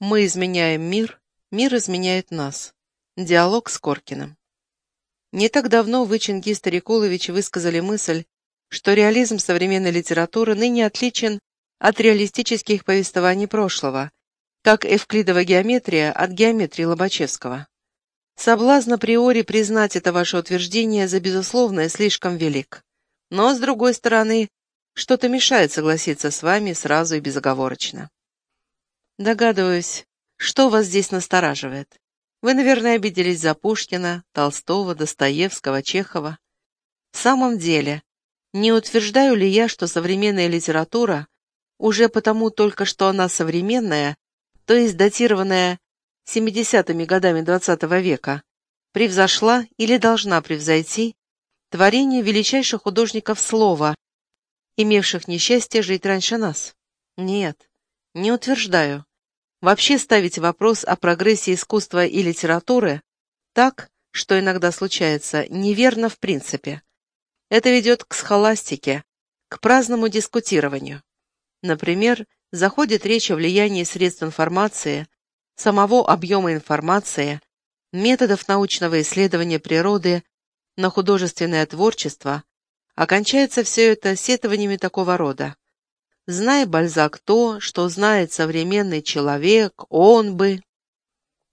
Мы изменяем мир, мир изменяет нас. Диалог с Коркиным. Не так давно вы, Чингис Старикулович, высказали мысль, что реализм современной литературы ныне отличен от реалистических повествований прошлого, как эвклидова геометрия от геометрии Лобачевского. Соблазн априори признать это ваше утверждение за безусловное слишком велик. Но, с другой стороны, что-то мешает согласиться с вами сразу и безоговорочно. Догадываюсь, что вас здесь настораживает. Вы, наверное, обиделись за Пушкина, Толстого, Достоевского, Чехова. В самом деле, не утверждаю ли я, что современная литература, уже потому только что она современная, то есть датированная 70-ми годами XX века, превзошла или должна превзойти творение величайших художников слова, имевших несчастье жить раньше нас? Нет, не утверждаю. Вообще ставить вопрос о прогрессе искусства и литературы так, что иногда случается, неверно в принципе. Это ведет к схоластике, к праздному дискутированию. Например, заходит речь о влиянии средств информации, самого объема информации, методов научного исследования природы на художественное творчество, окончается все это сетованиями такого рода. Зная Бальзак то, что знает современный человек, он бы...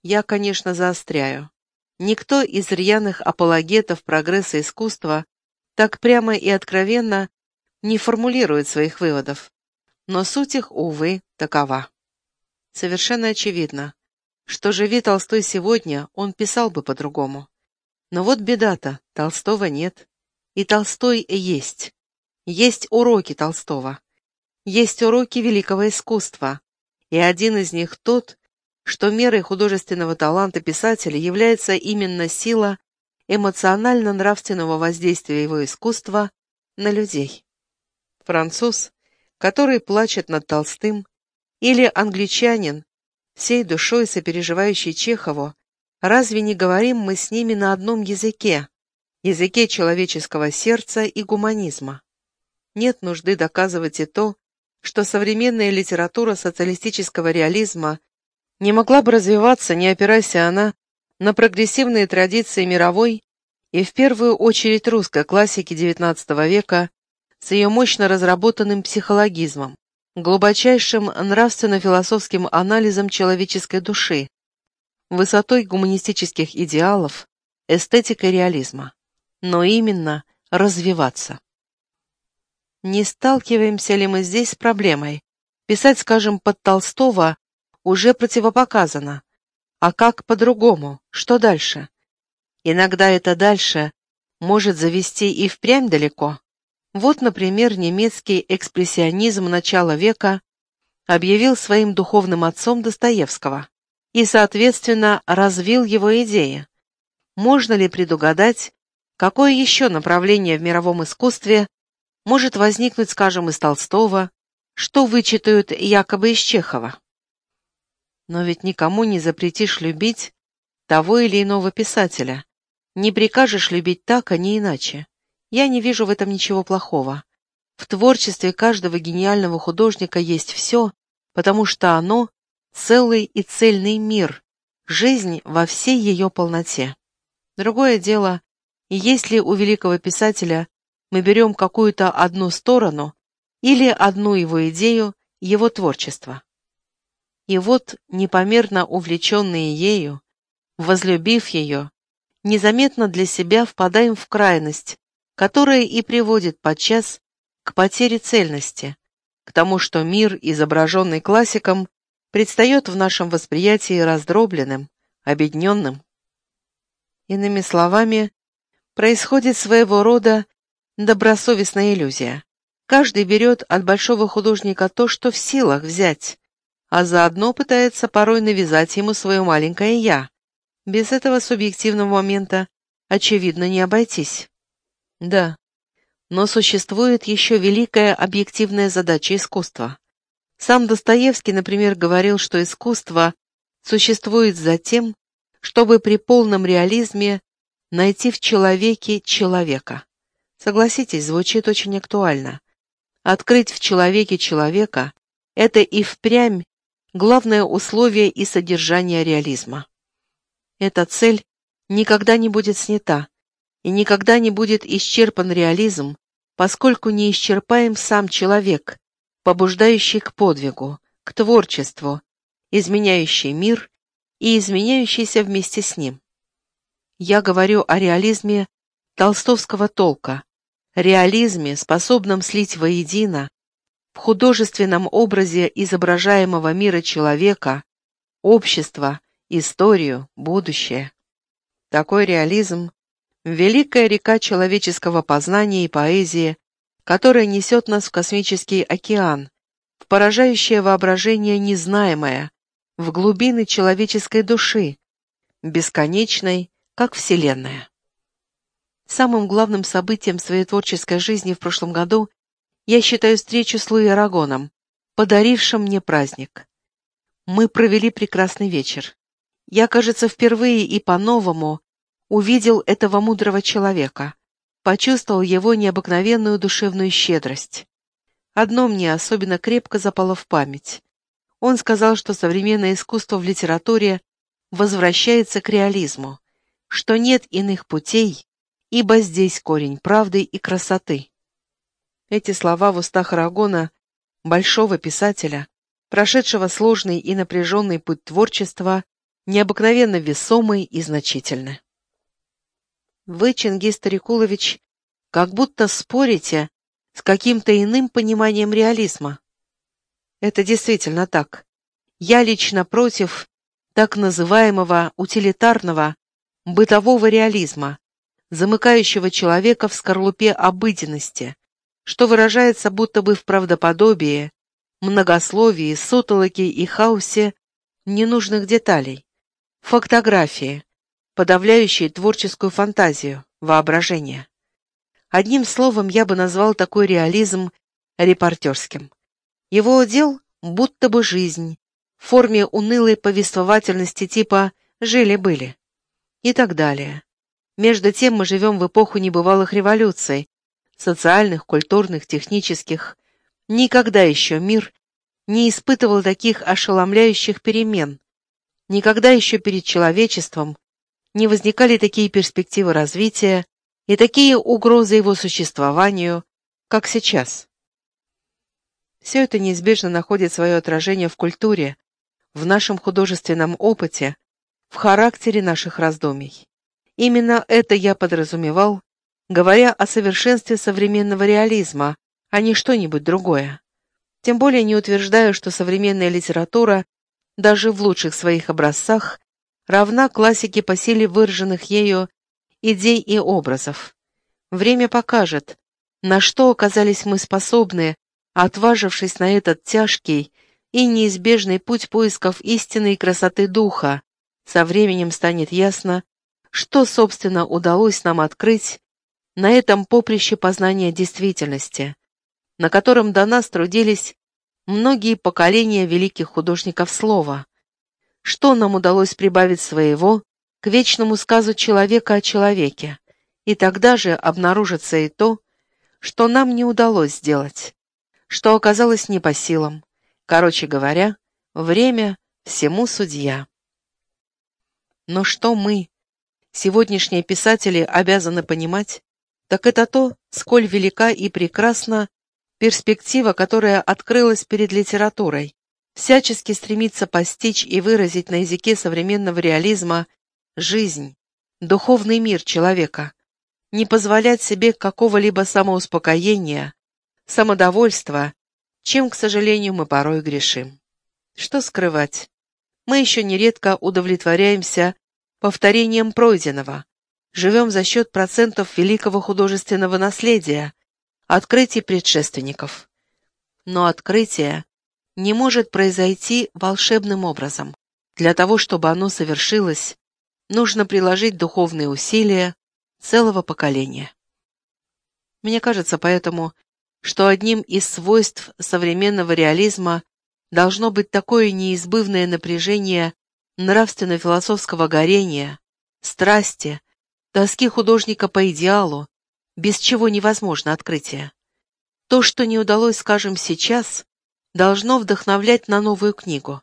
Я, конечно, заостряю. Никто из рьяных апологетов прогресса искусства так прямо и откровенно не формулирует своих выводов. Но суть их, увы, такова. Совершенно очевидно, что живи Толстой сегодня, он писал бы по-другому. Но вот беда-то, Толстого нет. И Толстой есть. Есть уроки Толстого есть уроки великого искусства, и один из них тот, что мерой художественного таланта писателя является именно сила эмоционально-нравственного воздействия его искусства на людей. Француз, который плачет над Толстым, или англичанин, всей душой сопереживающий Чехову, разве не говорим мы с ними на одном языке, языке человеческого сердца и гуманизма? Нет нужды доказывать и то, что современная литература социалистического реализма не могла бы развиваться, не опираясь она на прогрессивные традиции мировой и в первую очередь русской классики XIX века с ее мощно разработанным психологизмом, глубочайшим нравственно-философским анализом человеческой души, высотой гуманистических идеалов, эстетикой реализма. Но именно развиваться. Не сталкиваемся ли мы здесь с проблемой? Писать, скажем, под Толстого уже противопоказано. А как по-другому? Что дальше? Иногда это дальше может завести и впрямь далеко. Вот, например, немецкий экспрессионизм начала века объявил своим духовным отцом Достоевского и, соответственно, развил его идеи. Можно ли предугадать, какое еще направление в мировом искусстве может возникнуть, скажем, из Толстого, что вычитают якобы из Чехова. Но ведь никому не запретишь любить того или иного писателя, не прикажешь любить так, а не иначе. Я не вижу в этом ничего плохого. В творчестве каждого гениального художника есть все, потому что оно — целый и цельный мир, жизнь во всей ее полноте. Другое дело, есть ли у великого писателя мы берем какую-то одну сторону или одну его идею, его творчество. И вот, непомерно увлеченные ею, возлюбив ее, незаметно для себя впадаем в крайность, которая и приводит подчас к потере цельности, к тому, что мир, изображенный классиком, предстает в нашем восприятии раздробленным, обедненным. Иными словами, происходит своего рода добросовестная иллюзия. Каждый берет от большого художника то, что в силах взять, а заодно пытается порой навязать ему свое маленькое «я». Без этого субъективного момента, очевидно, не обойтись. Да, но существует еще великая объективная задача искусства. Сам Достоевский, например, говорил, что искусство существует за тем, чтобы при полном реализме найти в человеке человека. Согласитесь, звучит очень актуально. Открыть в человеке человека — это и впрямь главное условие и содержание реализма. Эта цель никогда не будет снята, и никогда не будет исчерпан реализм, поскольку не исчерпаем сам человек, побуждающий к подвигу, к творчеству, изменяющий мир и изменяющийся вместе с ним. Я говорю о реализме толстовского толка, реализме, способном слить воедино в художественном образе изображаемого мира человека, общества, историю, будущее. Такой реализм — великая река человеческого познания и поэзии, которая несет нас в космический океан, в поражающее воображение незнаемое, в глубины человеческой души, бесконечной, как Вселенная. Самым главным событием своей творческой жизни в прошлом году я считаю встречу с Луи Арагоном, подарившим мне праздник. Мы провели прекрасный вечер. Я, кажется, впервые и по-новому увидел этого мудрого человека, почувствовал его необыкновенную душевную щедрость. Одно мне особенно крепко запало в память. Он сказал, что современное искусство в литературе возвращается к реализму, что нет иных путей, ибо здесь корень правды и красоты. Эти слова в устах Арагона, большого писателя, прошедшего сложный и напряженный путь творчества, необыкновенно весомы и значительны. Вы, Чингис Старикулович, как будто спорите с каким-то иным пониманием реализма. Это действительно так. Я лично против так называемого утилитарного бытового реализма, замыкающего человека в скорлупе обыденности, что выражается будто бы в правдоподобии, многословии, сутолоке и хаосе ненужных деталей, фактографии, подавляющей творческую фантазию, воображение. Одним словом, я бы назвал такой реализм репортерским. Его удел будто бы жизнь, в форме унылой повествовательности типа «жили-были» и так далее. Между тем мы живем в эпоху небывалых революций, социальных, культурных, технических. Никогда еще мир не испытывал таких ошеломляющих перемен. Никогда еще перед человечеством не возникали такие перспективы развития и такие угрозы его существованию, как сейчас. Все это неизбежно находит свое отражение в культуре, в нашем художественном опыте, в характере наших раздумий. Именно это я подразумевал, говоря о совершенстве современного реализма, а не что-нибудь другое. Тем более не утверждаю, что современная литература, даже в лучших своих образцах, равна классике по силе выраженных ею идей и образов. Время покажет, на что оказались мы способны, отважившись на этот тяжкий и неизбежный путь поисков истины и красоты духа, со временем станет ясно, что, собственно, удалось нам открыть на этом поприще познания действительности, на котором до нас трудились многие поколения великих художников слова, что нам удалось прибавить своего к вечному сказу человека о человеке, и тогда же обнаружится и то, что нам не удалось сделать, что оказалось не по силам. Короче говоря, время всему судья. Но что мы, сегодняшние писатели, обязаны понимать, так это то, сколь велика и прекрасна перспектива, которая открылась перед литературой, всячески стремится постичь и выразить на языке современного реализма жизнь, духовный мир человека, не позволять себе какого-либо самоуспокоения, самодовольства, чем, к сожалению, мы порой грешим. Что скрывать? Мы еще нередко удовлетворяемся повторением пройденного, живем за счет процентов великого художественного наследия, открытий предшественников. Но открытие не может произойти волшебным образом. Для того, чтобы оно совершилось, нужно приложить духовные усилия целого поколения. Мне кажется поэтому, что одним из свойств современного реализма должно быть такое неизбывное напряжение нравственно-философского горения, страсти, тоски художника по идеалу, без чего невозможно открытие. То, что не удалось, скажем, сейчас, должно вдохновлять на новую книгу.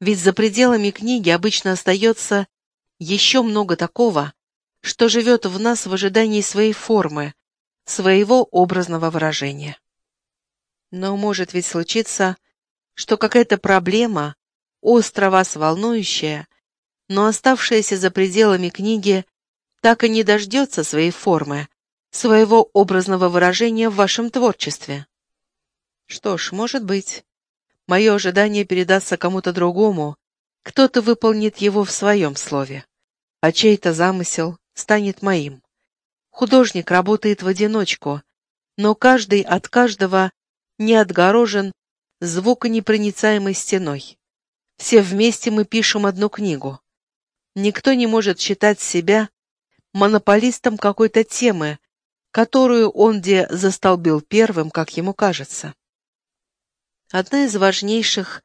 Ведь за пределами книги обычно остается еще много такого, что живет в нас в ожидании своей формы, своего образного выражения. Но может ведь случиться, что какая-то проблема, остро вас волнующая, но оставшаяся за пределами книги, так и не дождется своей формы, своего образного выражения в вашем творчестве. Что ж, может быть. Мое ожидание передастся кому-то другому, кто-то выполнит его в своем слове, а чей-то замысел станет моим. Художник работает в одиночку, но каждый от каждого не отгорожен звуконепроницаемой стеной. Все вместе мы пишем одну книгу. Никто не может считать себя монополистом какой-то темы, которую он где застолбил первым, как ему кажется. Одна из важнейших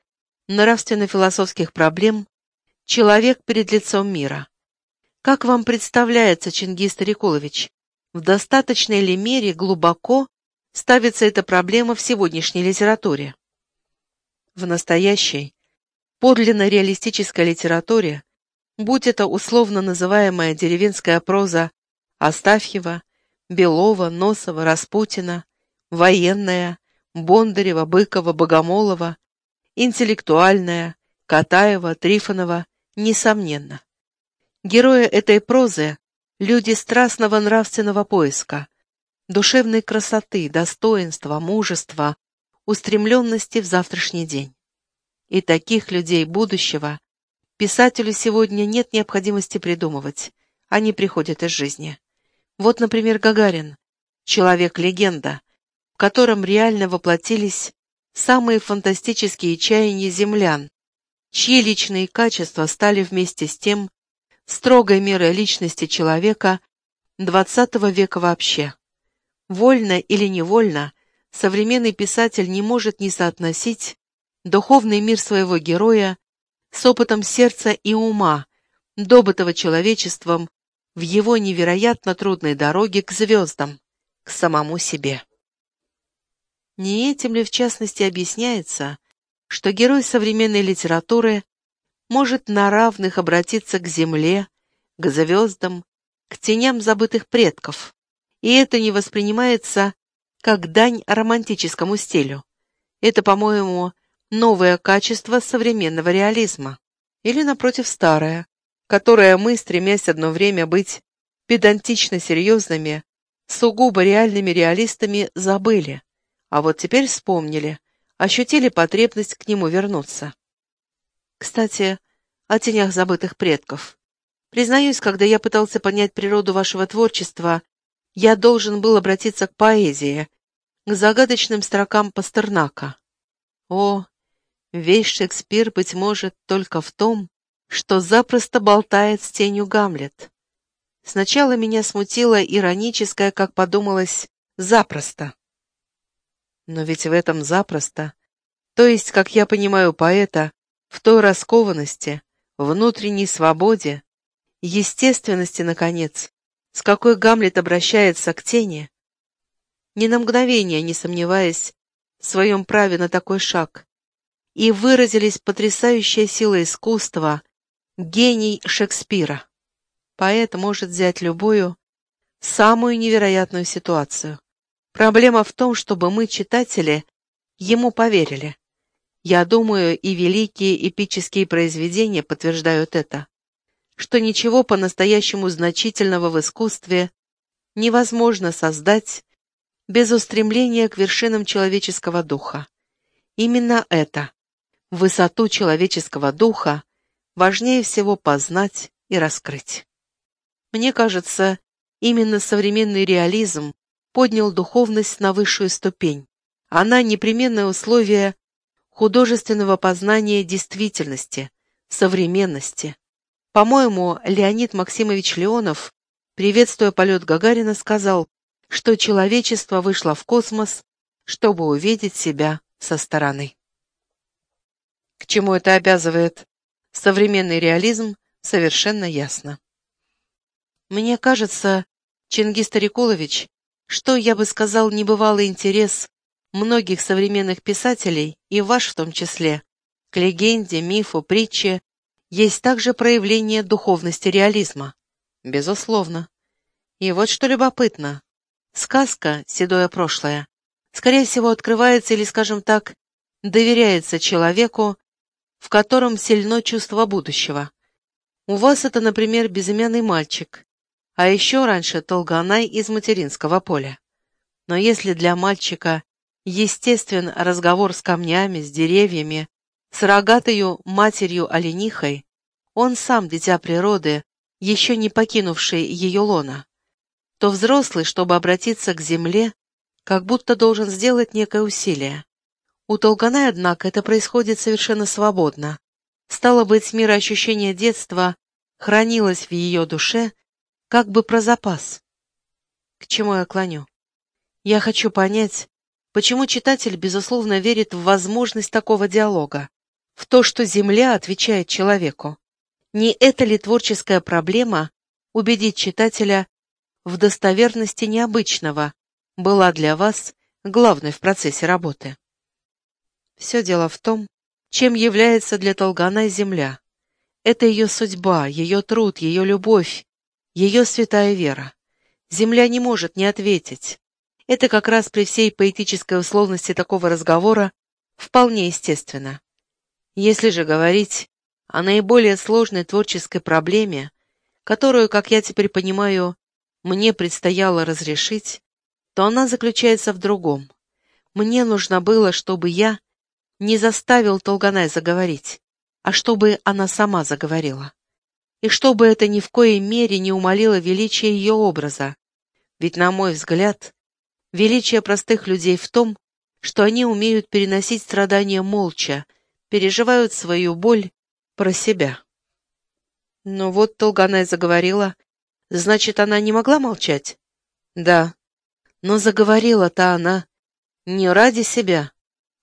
нравственно-философских проблем — человек перед лицом мира. Как вам представляется, Чингис Старикулович, в достаточной ли мере глубоко ставится эта проблема в сегодняшней литературе? В настоящей, подлинно реалистической литературе, будь это условно называемая деревенская проза Астафьева, Белова, Носова, Распутина, военная, Бондарева, Быкова, Богомолова, интеллектуальная, Катаева, Трифонова, несомненно. Герои этой прозы — люди страстного нравственного поиска, душевной красоты, достоинства, мужества, устремленности в завтрашний день. И таких людей будущего писателю сегодня нет необходимости придумывать, они приходят из жизни. Вот, например, Гагарин, человек-легенда, в котором реально воплотились самые фантастические чаяния землян, чьи личные качества стали вместе с тем строгой мерой личности человека XX века вообще. Вольно или невольно, современный писатель не может не соотносить духовный мир своего героя с опытом сердца и ума, добытого человечеством в его невероятно трудной дороге к звездам, к самому себе. Не этим ли в частности объясняется, что герой современной литературы может на равных обратиться к земле, к звездам, к теням забытых предков, и это не воспринимается как дань романтическому стилю. Это, по-моему, новое качество современного реализма. Или, напротив, старое, которое мы, стремясь одно время быть педантично серьезными, сугубо реальными реалистами, забыли, а вот теперь вспомнили, ощутили потребность к нему вернуться. Кстати, о тенях забытых предков. Признаюсь, когда я пытался понять природу вашего творчества, я должен был обратиться к поэзии, к загадочным строкам Пастернака. О, весь Шекспир, быть может, только в том, что запросто болтает с тенью Гамлет. Сначала меня смутило ироническое, как подумалось, запросто. Но ведь в этом запросто, то есть, как я понимаю поэта, в той раскованности, внутренней свободе, естественности, наконец, с какой Гамлет обращается к тени, ни на мгновение не сомневаясь в своем праве на такой шаг, и выразились потрясающая сила искусства, гений Шекспира. Поэт может взять любую, самую невероятную ситуацию. Проблема в том, чтобы мы, читатели, ему поверили. Я думаю, и великие эпические произведения подтверждают это, что ничего по-настоящему значительного в искусстве невозможно создать без устремления к вершинам человеческого духа. Именно это, высоту человеческого духа, важнее всего познать и раскрыть. Мне кажется, именно современный реализм поднял духовность на высшую ступень. Она непременное условие художественного познания действительности, современности. По-моему, Леонид Максимович Леонов, приветствуя полет Гагарина, сказал, что человечество вышло в космос, чтобы увидеть себя со стороны. К чему это обязывает современный реализм, совершенно ясно. Мне кажется, Чингис Тарикулович, что, я бы сказал, небывалый интерес многих современных писателей, и ваш в том числе, К легенде, мифу, притче есть также проявление духовности реализма. Безусловно. И вот что любопытно. Сказка «Седое прошлое» скорее всего открывается или, скажем так, доверяется человеку, в котором сильно чувство будущего. У вас это, например, безымянный мальчик, а еще раньше Толганай из материнского поля. Но если для мальчика естествен разговор с камнями, с деревьями, с рогатою матерью-оленихой, он сам, дитя природы, еще не покинувший ее лона, то взрослый, чтобы обратиться к земле, как будто должен сделать некое усилие. У Толганай, однако, это происходит совершенно свободно. Стало быть, мироощущение детства хранилось в ее душе как бы про запас. К чему я клоню? Я хочу понять, почему читатель, безусловно, верит в возможность такого диалога, в то, что Земля отвечает человеку. Не это ли творческая проблема убедить читателя в достоверности необычного была для вас главной в процессе работы? Все дело в том, чем является для Толгана земля. Это ее судьба, ее труд, ее любовь, ее святая вера. Земля не может не ответить. Это как раз при всей поэтической условности такого разговора вполне естественно. Если же говорить о наиболее сложной творческой проблеме, которую, как я теперь понимаю, мне предстояло разрешить, то она заключается в другом. Мне нужно было, чтобы я не заставил Толганай заговорить, а чтобы она сама заговорила. И чтобы это ни в коей мере не умолило величие ее образа. Ведь, на мой взгляд, величие простых людей в том, что они умеют переносить страдания молча, переживают свою боль про себя. Но вот Толганай заговорила, значит, она не могла молчать? Да, но заговорила-то она не ради себя,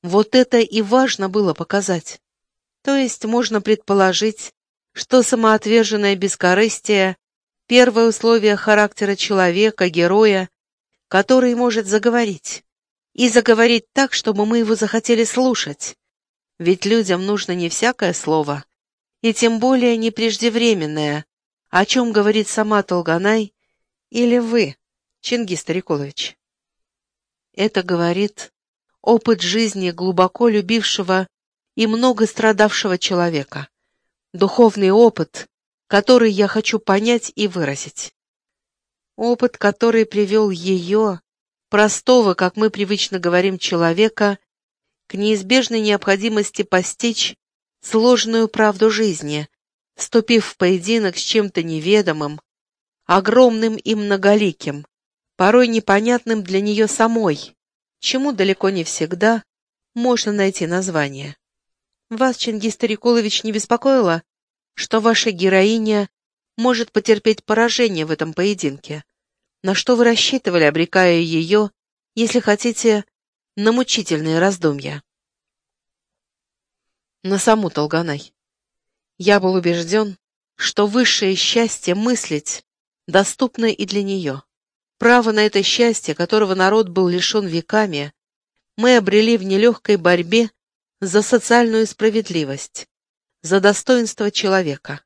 вот это и важно было показать. То есть можно предположить, что самоотверженное бескорыстие — первое условие характера человека, героя, который может заговорить. И заговорить так, чтобы мы его захотели слушать. Ведь людям нужно не всякое слово, и тем более не преждевременное, о чем говорит сама Толганай или вы, Чингис Старикулович. Это говорит опыт жизни глубоко любившего и много страдавшего человека, духовный опыт, который я хочу понять и выразить. Опыт, который привел ее, простого, как мы привычно говорим, человека, к неизбежной необходимости постичь сложную правду жизни, вступив в поединок с чем-то неведомым, огромным и многоликим, порой непонятным для нее самой, чему далеко не всегда можно найти название. Вас, Чингис Старикулович, не беспокоило, что ваша героиня может потерпеть поражение в этом поединке? На что вы рассчитывали, обрекая ее, если хотите, на мучительные раздумья? На саму Толганай. Я был убежден, что высшее счастье мыслить доступно и для нее. Право на это счастье, которого народ был лишен веками, мы обрели в нелегкой борьбе за социальную справедливость, за достоинство человека.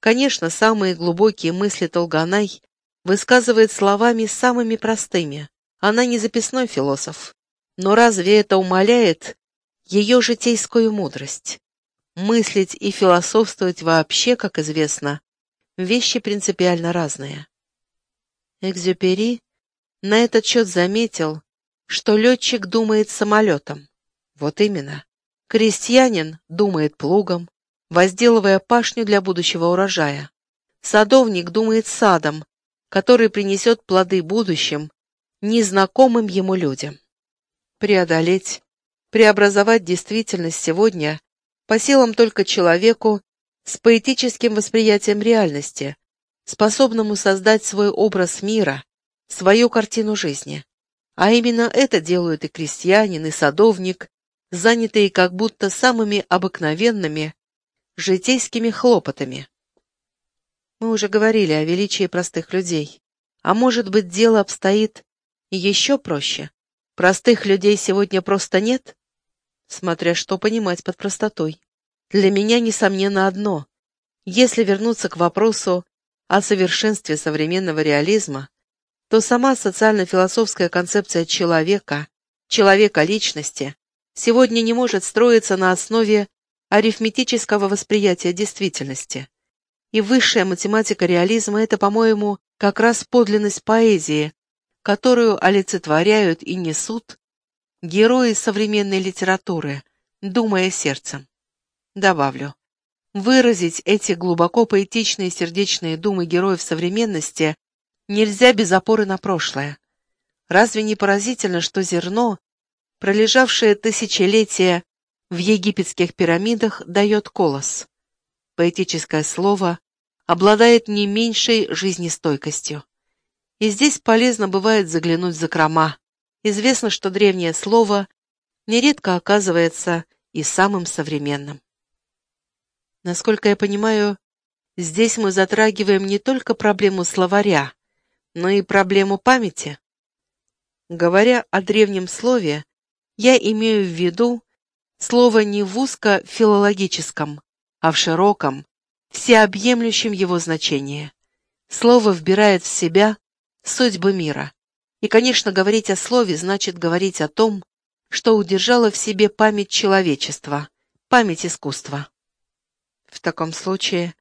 Конечно, самые глубокие мысли Толганай высказывает словами самыми простыми. Она не записной философ. Но разве это умаляет ее житейскую мудрость? Мыслить и философствовать вообще, как известно, вещи принципиально разные. Экзюпери на этот счет заметил, что летчик думает самолетом. Вот именно. Крестьянин думает плугом, возделывая пашню для будущего урожая. Садовник думает садом, который принесет плоды будущим, незнакомым ему людям. Преодолеть, преобразовать действительность сегодня по силам только человеку с поэтическим восприятием реальности, способному создать свой образ мира, свою картину жизни. А именно это делают и крестьянин, и садовник, занятые как будто самыми обыкновенными житейскими хлопотами. Мы уже говорили о величии простых людей. А может быть, дело обстоит еще проще? Простых людей сегодня просто нет? Смотря что понимать под простотой. Для меня, несомненно, одно. Если вернуться к вопросу о совершенстве современного реализма, то сама социально-философская концепция человека, человека-личности, сегодня не может строиться на основе арифметического восприятия действительности. И высшая математика реализма – это, по-моему, как раз подлинность поэзии, которую олицетворяют и несут герои современной литературы, думая сердцем. Добавлю, выразить эти глубоко поэтичные сердечные думы героев современности нельзя без опоры на прошлое. Разве не поразительно, что зерно, пролежавшее тысячелетия в египетских пирамидах, дает колос? Поэтическое слово обладает не меньшей жизнестойкостью. И здесь полезно бывает заглянуть за крома. Известно, что древнее слово нередко оказывается и самым современным. Насколько я понимаю, здесь мы затрагиваем не только проблему словаря, но и проблему памяти. Говоря о древнем слове, я имею в виду слово не в узко-филологическом, а в широком, всеобъемлющем его значении. Слово вбирает в себя судьбы мира. И, конечно, говорить о слове значит говорить о том, что удержало в себе память человечества, память искусства. В таком случае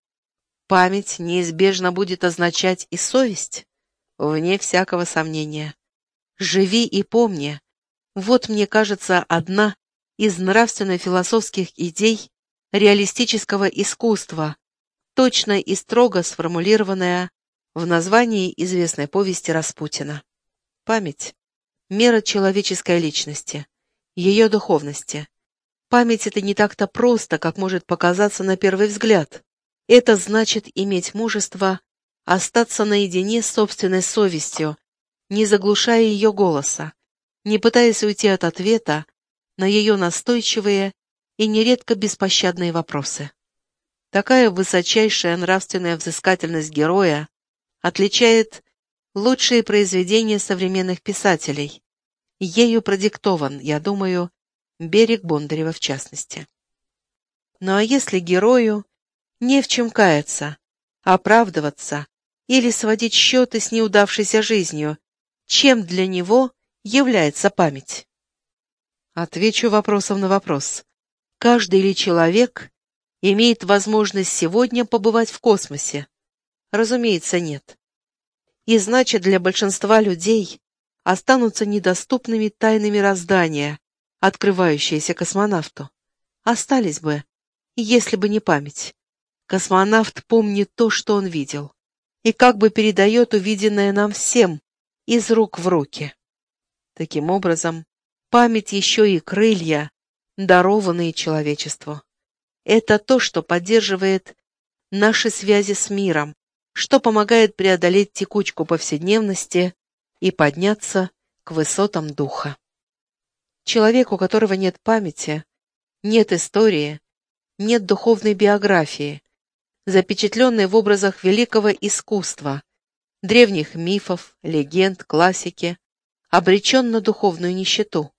память неизбежно будет означать и совесть, вне всякого сомнения. Живи и помни. Вот, мне кажется, одна из нравственно-философских идей реалистического искусства, точно и строго сформулированная в названии известной повести Распутина. Память – мера человеческой личности, ее духовности. Память – это не так-то просто, как может показаться на первый взгляд. Это значит иметь мужество остаться наедине с собственной совестью, не заглушая ее голоса, не пытаясь уйти от ответа на ее настойчивые и нередко беспощадные вопросы. Такая высочайшая нравственная взыскательность героя отличает лучшие произведения современных писателей. Ею продиктован, я думаю, берег Бондарева в частности. Ну а если герою не в чем каяться, оправдываться или сводить счеты с неудавшейся жизнью, чем для него является память? Отвечу вопросом на вопрос. Каждый ли человек имеет возможность сегодня побывать в космосе? Разумеется, нет. И значит, для большинства людей останутся недоступными тайны мироздания, открывающиеся космонавту. Остались бы, если бы не память. Космонавт помнит то, что он видел, и как бы передает увиденное нам всем, из рук в руки. Таким образом, память еще и крылья, дарованные человечеству. Это то, что поддерживает наши связи с миром, что помогает преодолеть текучку повседневности и подняться к высотам духа. Человек, у которого нет памяти, нет истории, нет духовной биографии, запечатленной в образах великого искусства, древних мифов, легенд, классики, обречен на духовную нищету.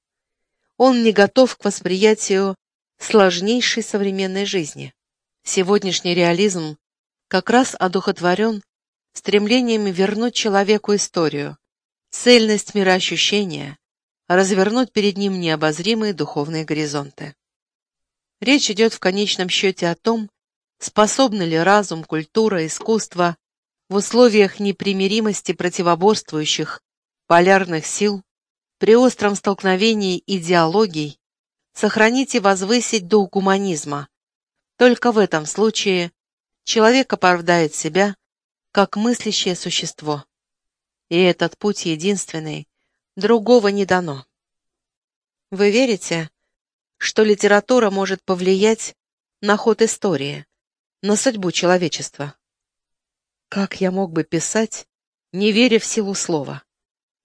Он не готов к восприятию сложнейшей современной жизни. Сегодняшний реализм как раз одухотворен стремлениями вернуть человеку историю, цельность мироощущения, развернуть перед ним необозримые духовные горизонты. Речь идет в конечном счете о том, способны ли разум, культура, искусство в условиях непримиримости противоборствующих полярных сил при остром столкновении идеологий сохранить и возвысить дух гуманизма. Только в этом случае человек оправдает себя как мыслящее существо. И этот путь единственный, другого не дано. Вы верите, что литература может повлиять на ход истории, на судьбу человечества? Как я мог бы писать, не веря в силу слова?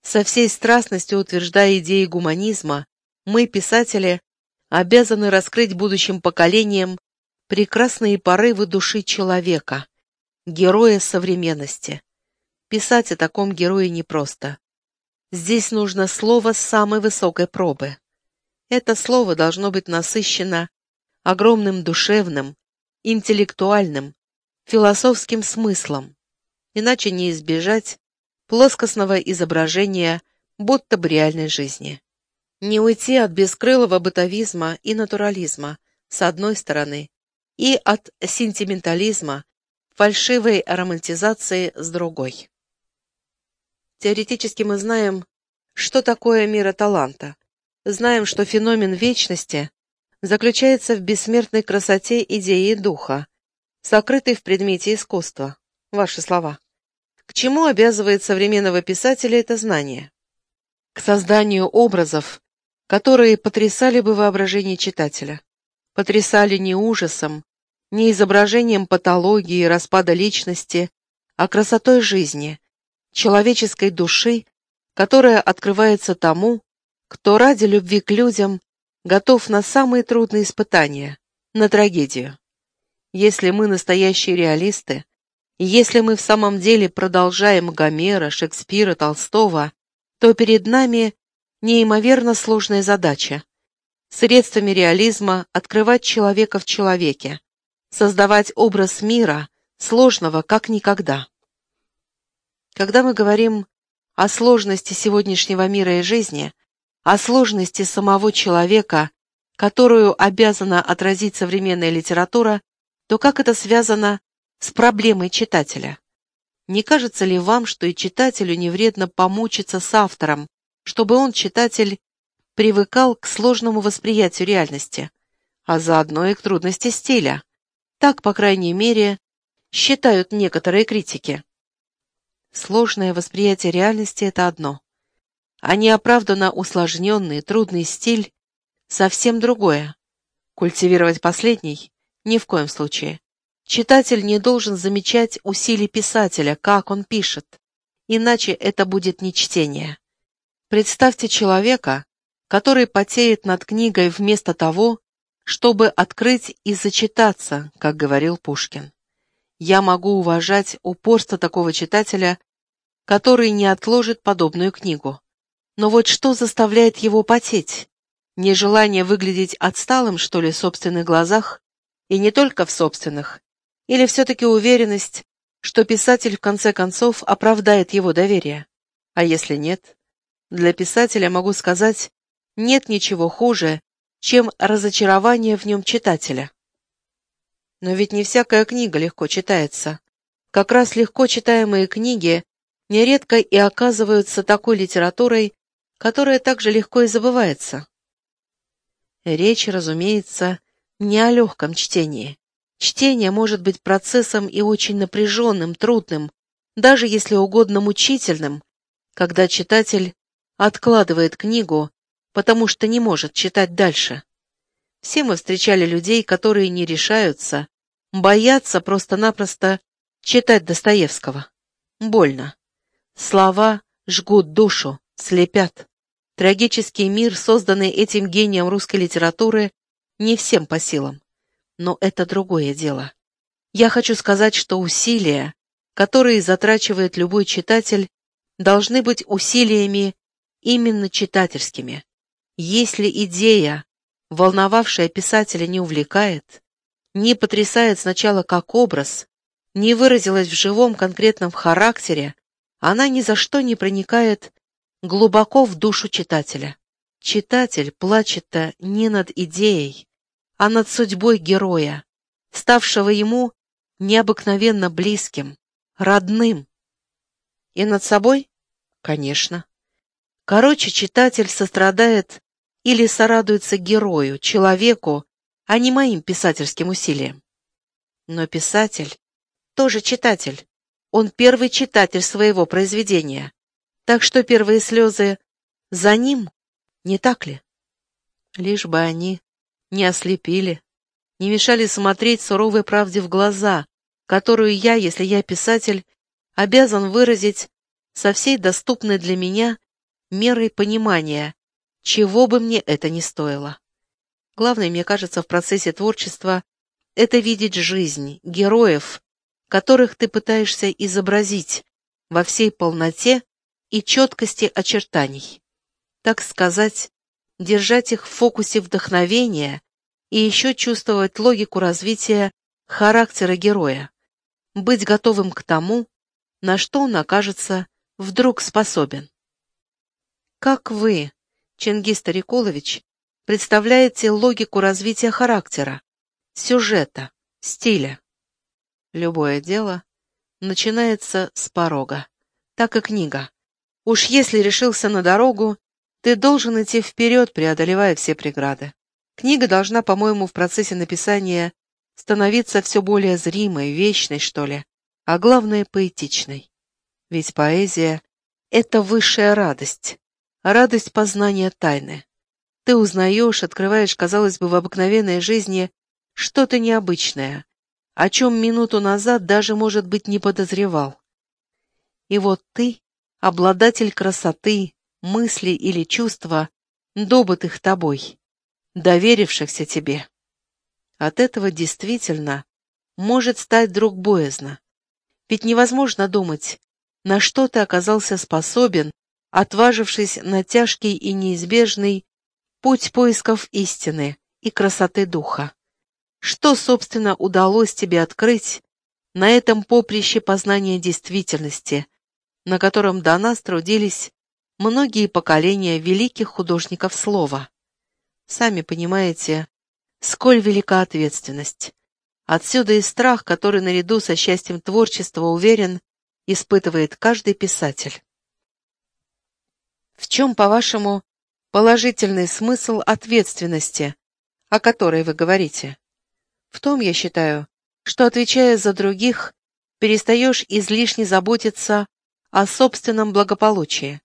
Со всей страстностью утверждая идеи гуманизма, мы, писатели, обязаны раскрыть будущим поколениям прекрасные порывы души человека, героя современности. Писать о таком герое непросто. Здесь нужно слово самой высокой пробы. Это слово должно быть насыщено огромным душевным, интеллектуальным, философским смыслом, иначе не избежать плоскостного изображения будто бы реальной жизни. Не уйти от бескрылого бытовизма и натурализма, с одной стороны, и от сентиментализма, фальшивой романтизации с другой. Теоретически мы знаем, что такое мира таланта, знаем, что феномен вечности заключается в бессмертной красоте идеи духа, сокрытой в предмете искусства. Ваши слова. К чему обязывает современного писателя это знание? К созданию образов, которые потрясали бы воображение читателя. Потрясали не ужасом, не изображением патологии, распада личности, а красотой жизни, человеческой души, которая открывается тому, кто ради любви к людям готов на самые трудные испытания, на трагедию. Если мы настоящие реалисты, если мы в самом деле продолжаем Гомера, Шекспира, Толстого, то перед нами неимоверно сложная задача – средствами реализма открывать человека в человеке, создавать образ мира, сложного как никогда. Когда мы говорим о сложности сегодняшнего мира и жизни, о сложности самого человека, которую обязана отразить современная литература, то как это связано с проблемой читателя? Не кажется ли вам, что и читателю не вредно помучиться с автором, чтобы он, читатель, привыкал к сложному восприятию реальности, а заодно и к трудности стиля? Так, по крайней мере, считают некоторые критики. Сложное восприятие реальности – это одно, а неоправданно усложненный, трудный стиль – совсем другое. Культивировать последний – ни в коем случае. Читатель не должен замечать усилий писателя, как он пишет, иначе это будет не чтение. Представьте человека, который потеет над книгой вместо того, чтобы открыть и зачитаться, как говорил Пушкин. Я могу уважать упорство такого читателя, который не отложит подобную книгу. Но вот что заставляет его потеть? Нежелание выглядеть отсталым, что ли, в собственных глазах? И не только в собственных, или все-таки уверенность, что писатель в конце концов оправдает его доверие? А если нет? Для писателя, могу сказать, нет ничего хуже, чем разочарование в нем читателя. Но ведь не всякая книга легко читается. Как раз легко читаемые книги нередко и оказываются такой литературой, которая также легко и забывается. Речь, разумеется, не о легком чтении. Чтение может быть процессом и очень напряженным, трудным, даже если угодно мучительным, когда читатель откладывает книгу, потому что не может читать дальше. Все мы встречали людей, которые не решаются, боятся просто-напросто читать Достоевского. Больно. Слова жгут душу, слепят. Трагический мир, созданный этим гением русской литературы, не всем по силам. Но это другое дело. Я хочу сказать, что усилия, которые затрачивает любой читатель, должны быть усилиями именно читательскими. Если идея, волновавшая писателя, не увлекает, не потрясает сначала как образ, не выразилась в живом конкретном характере, она ни за что не проникает глубоко в душу читателя. Читатель плачет-то не над идеей, а над судьбой героя, ставшего ему необыкновенно близким, родным. И над собой? Конечно. Короче, читатель сострадает или сорадуется герою, человеку, а не моим писательским усилиям. Но писатель тоже читатель. Он первый читатель своего произведения. Так что первые слезы за ним, не так ли? Лишь бы они не ослепили, не мешали смотреть суровой правде в глаза, которую я, если я писатель, обязан выразить со всей доступной для меня мерой понимания, чего бы мне это ни стоило. Главное, мне кажется, в процессе творчества это видеть жизнь, героев, которых ты пытаешься изобразить во всей полноте и четкости очертаний. Так сказать, держать их в фокусе вдохновения и еще чувствовать логику развития характера героя, быть готовым к тому, на что он окажется вдруг способен. Как вы, Чингис Тариколович, представляете логику развития характера, сюжета, стиля? Любое дело начинается с порога, так и книга. Уж если решился на дорогу, ты должен идти вперед, преодолевая все преграды. Книга должна, по-моему, в процессе написания становиться все более зримой, вечной, что ли, а главное, поэтичной. Ведь поэзия — это высшая радость, радость познания тайны. Ты узнаешь, открываешь, казалось бы, в обыкновенной жизни что-то необычное, о чем минуту назад даже, может быть, не подозревал. И вот ты, обладатель красоты, мысли или чувства, добытых тобой, доверившихся тебе. От этого действительно может стать друг боязно. Ведь невозможно думать, на что ты оказался способен, отважившись на тяжкий и неизбежный путь поисков истины и красоты духа. Что, собственно, удалось тебе открыть на этом поприще познания действительности, на котором до нас трудились многие поколения великих художников слова? Сами понимаете, сколь велика ответственность. Отсюда и страх, который наряду со счастьем творчества, уверен, испытывает каждый писатель. В чем, по-вашему, положительный смысл ответственности, о которой вы говорите? В том, я считаю, что, отвечая за других, перестаешь излишне заботиться о собственном благополучии,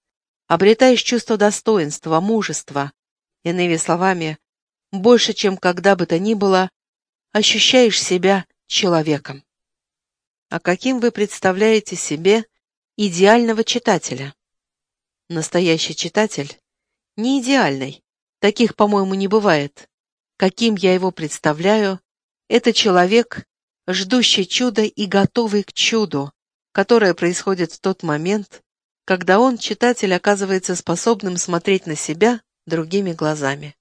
обретаешь чувство достоинства, мужества, иными словами, больше, чем когда бы то ни было, ощущаешь себя человеком. А каким вы представляете себе идеального читателя? Настоящий читатель не идеальный, таких, по-моему, не бывает. Каким я его представляю, это человек, ждущий чуда и готовый к чуду, которое происходит в тот момент, когда он, читатель, оказывается способным смотреть на себя другими глазами.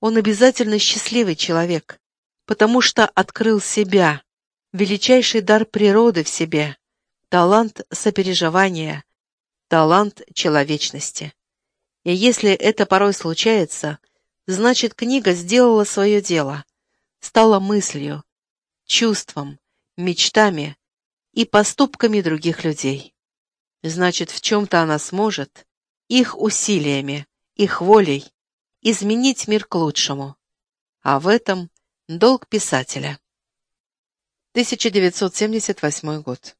Он обязательно счастливый человек, потому что открыл себя, величайший дар природы в себе, талант сопереживания, талант человечности. И если это порой случается, значит, книга сделала свое дело, стала мыслью, чувством, мечтами и поступками других людей. Значит, в чем-то она сможет, их усилиями, их волей, изменить мир к лучшему. А в этом долг писателя. 1978 год.